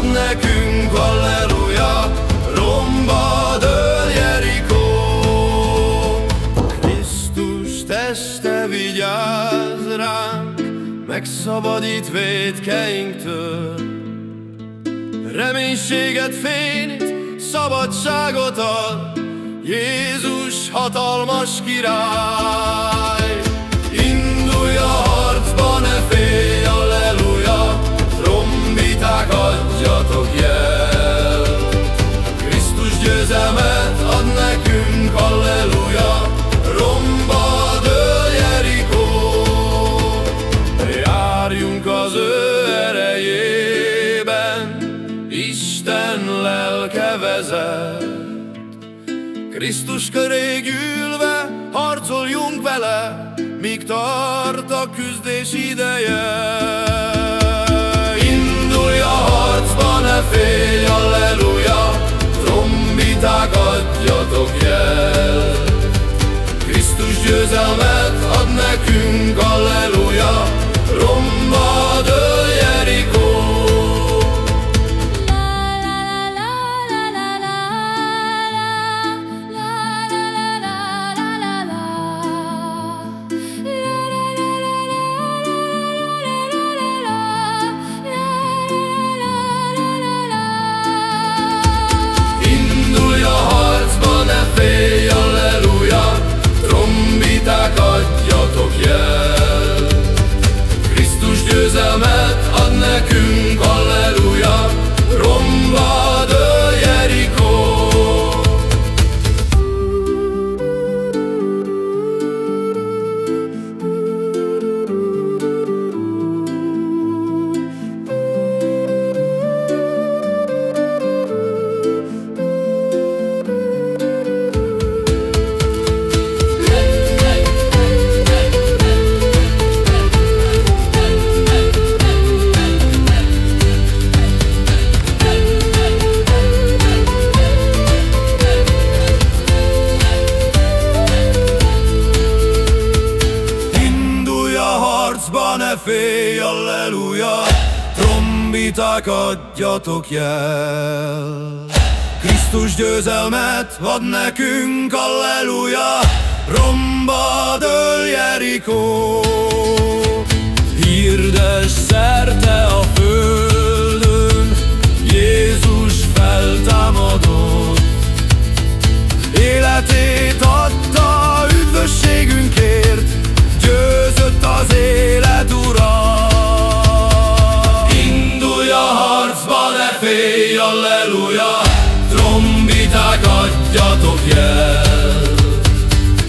ad nekünk, Alleluja, romba dől Jerikó. Krisztus teste vigyáz ránk, megszabadít védkeinktől. Reménységet, fényt, szabadságot ad, Jézus hatalmas király. Lelke vezet. Krisztus köré gyűlve harcoljunk vele, míg tart a küzdés ideje. Félj, alleluja, trombiták adjatok jel. Krisztus győzelmet ad nekünk, alleluja, romba dől Jerikó. Félj, alleluja, trombiták adjatok jel.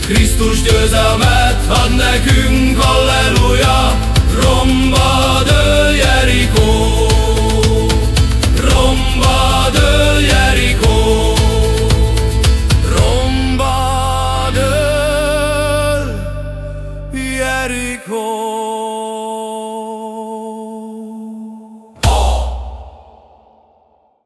Krisztus győzelmet ad nekünk, alleluja, romba dől Jerikó. Romba dől Jerikó. Romba dől Jerikó.